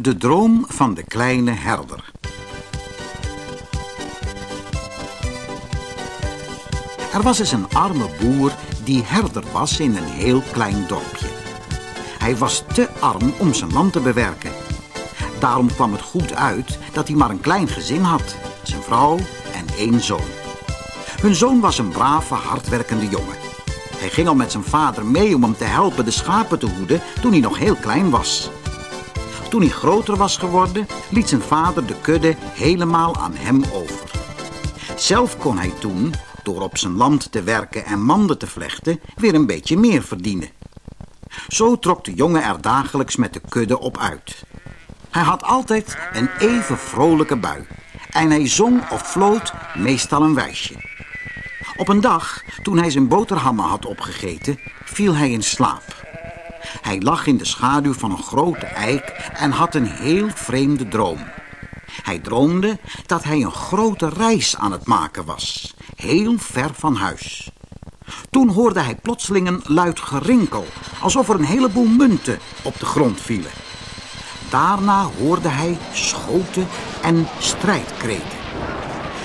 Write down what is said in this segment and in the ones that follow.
De droom van de kleine herder. Er was eens een arme boer die herder was in een heel klein dorpje. Hij was te arm om zijn land te bewerken. Daarom kwam het goed uit dat hij maar een klein gezin had. Zijn vrouw en één zoon. Hun zoon was een brave, hardwerkende jongen. Hij ging al met zijn vader mee om hem te helpen de schapen te hoeden toen hij nog heel klein was. Toen hij groter was geworden, liet zijn vader de kudde helemaal aan hem over. Zelf kon hij toen, door op zijn land te werken en manden te vlechten, weer een beetje meer verdienen. Zo trok de jongen er dagelijks met de kudde op uit. Hij had altijd een even vrolijke bui en hij zong of floot meestal een wijsje. Op een dag, toen hij zijn boterhammen had opgegeten, viel hij in slaap. Hij lag in de schaduw van een grote eik en had een heel vreemde droom. Hij droomde dat hij een grote reis aan het maken was, heel ver van huis. Toen hoorde hij plotseling een luid gerinkel, alsof er een heleboel munten op de grond vielen. Daarna hoorde hij schoten en strijdkreten.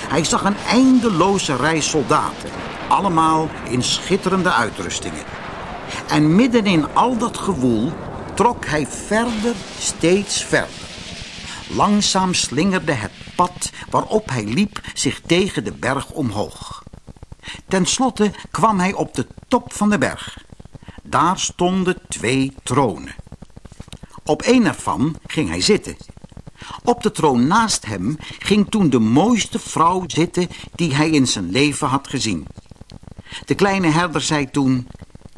Hij zag een eindeloze rij soldaten, allemaal in schitterende uitrustingen. En midden in al dat gewoel trok hij verder, steeds verder. Langzaam slingerde het pad waarop hij liep zich tegen de berg omhoog. Ten slotte kwam hij op de top van de berg. Daar stonden twee tronen. Op een ervan ging hij zitten. Op de troon naast hem ging toen de mooiste vrouw zitten die hij in zijn leven had gezien. De kleine herder zei toen,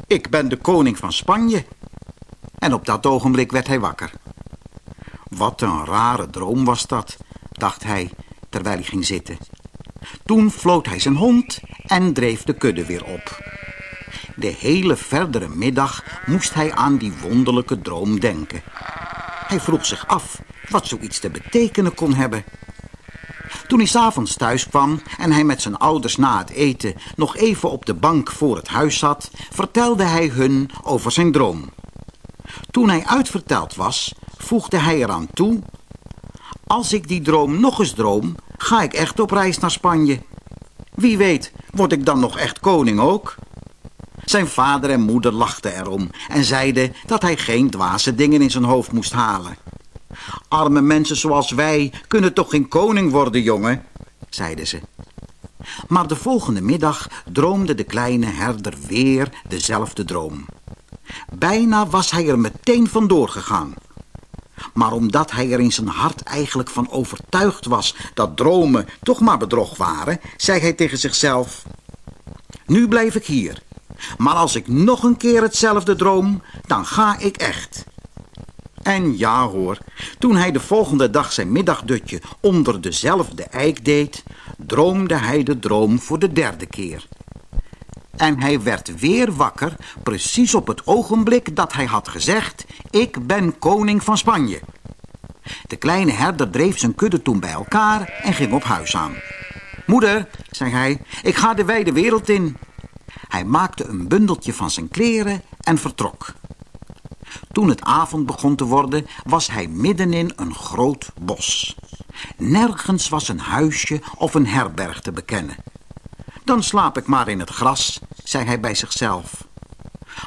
ik ben de koning van Spanje. En op dat ogenblik werd hij wakker. Wat een rare droom was dat, dacht hij, terwijl hij ging zitten. Toen floot hij zijn hond en dreef de kudde weer op. De hele verdere middag moest hij aan die wonderlijke droom denken. Hij vroeg zich af wat zoiets te betekenen kon hebben. Toen hij s'avonds thuis kwam en hij met zijn ouders na het eten nog even op de bank voor het huis zat, vertelde hij hun over zijn droom. Toen hij uitverteld was, voegde hij eraan toe... Als ik die droom nog eens droom, ga ik echt op reis naar Spanje. Wie weet, word ik dan nog echt koning ook? Zijn vader en moeder lachten erom en zeiden dat hij geen dwaze dingen in zijn hoofd moest halen. Arme mensen zoals wij kunnen toch geen koning worden, jongen, zeiden ze. Maar de volgende middag droomde de kleine herder weer dezelfde droom. Bijna was hij er meteen vandoor gegaan. Maar omdat hij er in zijn hart eigenlijk van overtuigd was dat dromen toch maar bedrog waren, zei hij tegen zichzelf... Nu blijf ik hier. Maar als ik nog een keer hetzelfde droom, dan ga ik echt. En ja hoor, toen hij de volgende dag zijn middagdutje onder dezelfde eik deed, droomde hij de droom voor de derde keer. En hij werd weer wakker, precies op het ogenblik dat hij had gezegd, ik ben koning van Spanje. De kleine herder dreef zijn kudde toen bij elkaar en ging op huis aan. Moeder, zei hij, ik ga de wijde wereld in. Hij maakte een bundeltje van zijn kleren en vertrok. Toen het avond begon te worden, was hij middenin een groot bos. Nergens was een huisje of een herberg te bekennen. Dan slaap ik maar in het gras, zei hij bij zichzelf.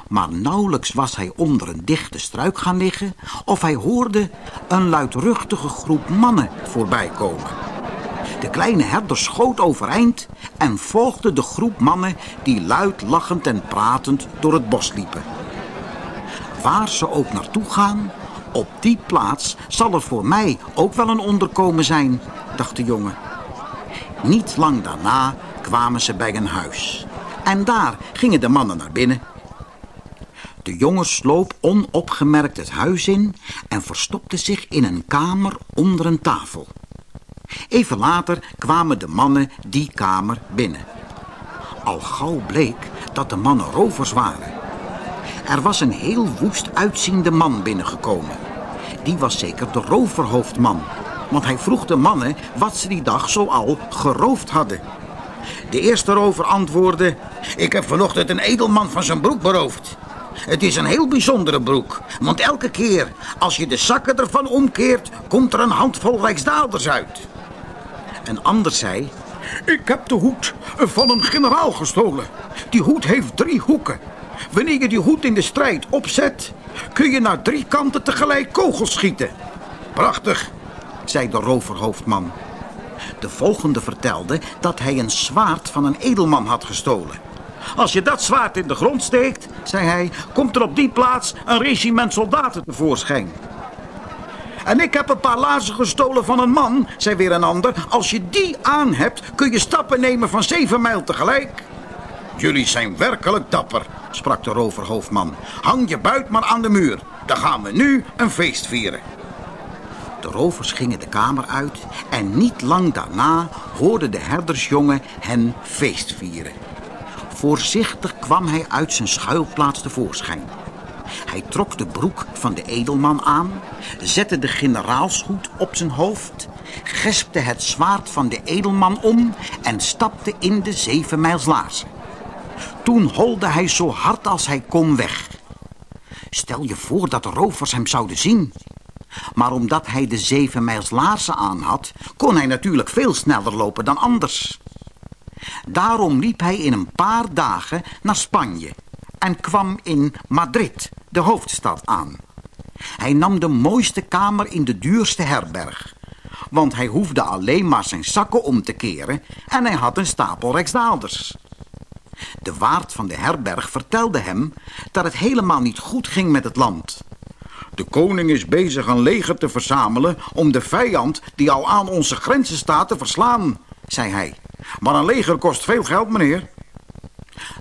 Maar nauwelijks was hij onder een dichte struik gaan liggen... of hij hoorde een luidruchtige groep mannen voorbij komen. De kleine herder schoot overeind en volgde de groep mannen... die luid lachend en pratend door het bos liepen. Waar ze ook naartoe gaan, op die plaats zal er voor mij ook wel een onderkomen zijn, dacht de jongen. Niet lang daarna kwamen ze bij een huis. En daar gingen de mannen naar binnen. De jongen sloop onopgemerkt het huis in en verstopte zich in een kamer onder een tafel. Even later kwamen de mannen die kamer binnen. Al gauw bleek dat de mannen rovers waren. Er was een heel woest uitziende man binnengekomen. Die was zeker de roverhoofdman, want hij vroeg de mannen wat ze die dag zoal geroofd hadden. De eerste rover antwoordde... Ik heb vanochtend een edelman van zijn broek beroofd. Het is een heel bijzondere broek. Want elke keer als je de zakken ervan omkeert... komt er een handvol rijksdaalders uit. Een ander zei... Ik heb de hoed van een generaal gestolen. Die hoed heeft drie hoeken. Wanneer je die hoed in de strijd opzet... kun je naar drie kanten tegelijk kogels schieten. Prachtig, zei de roverhoofdman. De volgende vertelde dat hij een zwaard van een edelman had gestolen. Als je dat zwaard in de grond steekt, zei hij, komt er op die plaats een regiment soldaten tevoorschijn. En ik heb een paar laarzen gestolen van een man, zei weer een ander. Als je die aan hebt, kun je stappen nemen van zeven mijl tegelijk. Jullie zijn werkelijk dapper, sprak de roverhoofdman. Hang je buit maar aan de muur. Dan gaan we nu een feest vieren. De rovers gingen de kamer uit en niet lang daarna hoorde de herdersjongen hen feest vieren. Voorzichtig kwam hij uit zijn schuilplaats tevoorschijn. Hij trok de broek van de edelman aan, zette de generaalshoed op zijn hoofd, gespte het zwaard van de edelman om en stapte in de zevenmijlslaarzen. Toen holde hij zo hard als hij kon weg. Stel je voor dat de rovers hem zouden zien. Maar omdat hij de zevenmijlslaarzen aan had, kon hij natuurlijk veel sneller lopen dan anders. Daarom liep hij in een paar dagen naar Spanje en kwam in Madrid, de hoofdstad, aan. Hij nam de mooiste kamer in de duurste herberg. Want hij hoefde alleen maar zijn zakken om te keren en hij had een stapel rijksdaalders. De waard van de herberg vertelde hem dat het helemaal niet goed ging met het land. De koning is bezig een leger te verzamelen om de vijand die al aan onze grenzen staat te verslaan, zei hij. Maar een leger kost veel geld, meneer.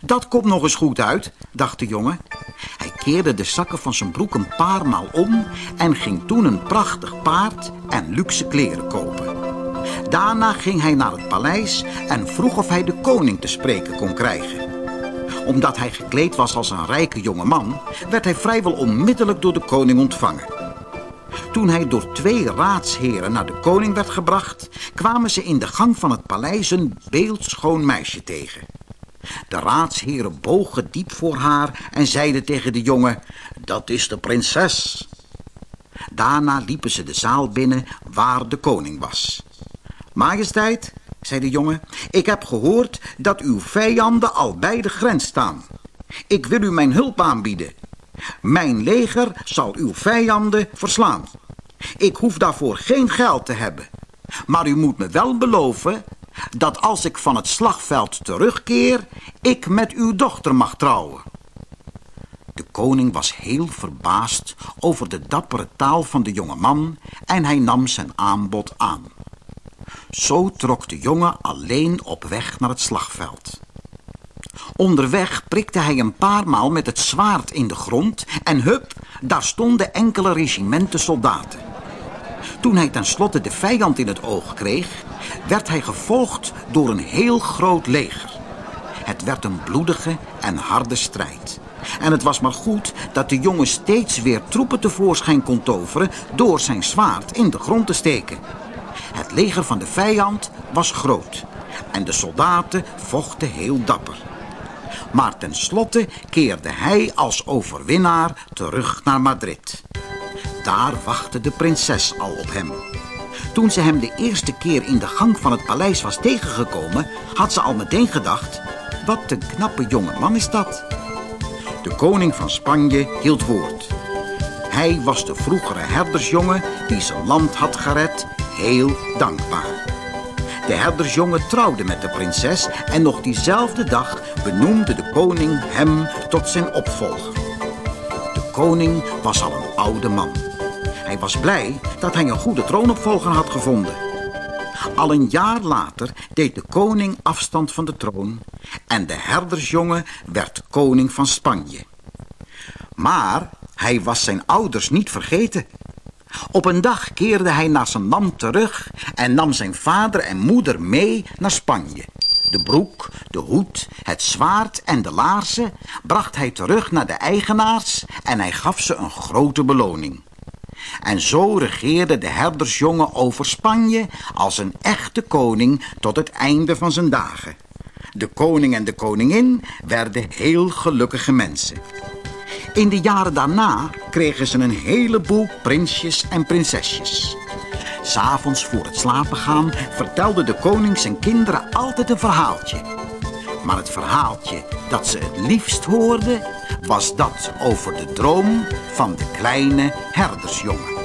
Dat komt nog eens goed uit, dacht de jongen. Hij keerde de zakken van zijn broek een paar maal om en ging toen een prachtig paard en luxe kleren kopen. Daarna ging hij naar het paleis en vroeg of hij de koning te spreken kon krijgen. Omdat hij gekleed was als een rijke jonge man, werd hij vrijwel onmiddellijk door de koning ontvangen. Toen hij door twee raadsheren naar de koning werd gebracht, kwamen ze in de gang van het paleis een beeldschoon meisje tegen. De raadsheren bogen diep voor haar en zeiden tegen de jongen, dat is de prinses. Daarna liepen ze de zaal binnen waar de koning was. Majesteit, zei de jongen, ik heb gehoord dat uw vijanden al bij de grens staan. Ik wil u mijn hulp aanbieden. Mijn leger zal uw vijanden verslaan. Ik hoef daarvoor geen geld te hebben. Maar u moet me wel beloven dat als ik van het slagveld terugkeer, ik met uw dochter mag trouwen. De koning was heel verbaasd over de dappere taal van de jonge man en hij nam zijn aanbod aan. Zo trok de jongen alleen op weg naar het slagveld. Onderweg prikte hij een paar maal met het zwaard in de grond en hup, daar stonden enkele regimenten soldaten. Toen hij tenslotte de vijand in het oog kreeg, werd hij gevolgd door een heel groot leger. Het werd een bloedige en harde strijd. En het was maar goed dat de jongen steeds weer troepen tevoorschijn kon toveren door zijn zwaard in de grond te steken. Het leger van de vijand was groot en de soldaten vochten heel dapper. Maar tenslotte keerde hij als overwinnaar terug naar Madrid. Daar wachtte de prinses al op hem. Toen ze hem de eerste keer in de gang van het paleis was tegengekomen... had ze al meteen gedacht... wat een knappe jonge man is dat. De koning van Spanje hield woord. Hij was de vroegere herdersjongen die zijn land had gered heel dankbaar. De herdersjongen trouwde met de prinses en nog diezelfde dag benoemde de koning hem tot zijn opvolger. De koning was al een oude man. Hij was blij dat hij een goede troonopvolger had gevonden. Al een jaar later deed de koning afstand van de troon en de herdersjongen werd koning van Spanje. Maar hij was zijn ouders niet vergeten. Op een dag keerde hij naar zijn land terug en nam zijn vader en moeder mee naar Spanje. De broek, de hoed, het zwaard en de laarzen bracht hij terug naar de eigenaars en hij gaf ze een grote beloning. En zo regeerde de herdersjongen over Spanje als een echte koning tot het einde van zijn dagen. De koning en de koningin werden heel gelukkige mensen. In de jaren daarna kregen ze een heleboel prinsjes en prinsesjes. S'avonds voor het slapen gaan vertelde de koning zijn kinderen altijd een verhaaltje. Maar het verhaaltje dat ze het liefst hoorden was dat over de droom van de kleine herdersjongen.